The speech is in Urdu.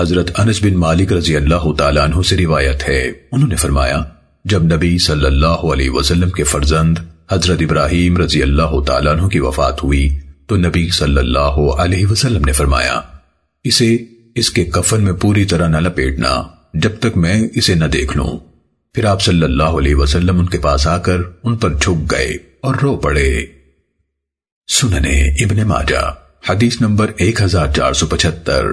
حضرت انس بن مالک رضی اللہ تعالیٰ عنہ سے روایت ہے۔ انہوں نے فرمایا، جب نبی صلی اللہ علیہ وسلم کے فرزند حضرت ابراہیم رضی اللہ تعالیٰ عنہ کی وفات ہوئی، تو نبی صلی اللہ علیہ وسلم نے فرمایا، اسے اس کے کفن میں پوری طرح نہ لپیٹنا، جب تک میں اسے نہ دیکھ لوں۔ پھر آپ صلی اللہ علیہ وسلم ان کے پاس آ کر ان پر جھک گئے اور رو پڑے۔ سننے ابن ماجہ، حدیث نمبر ایک ہزار چار سو پچھتر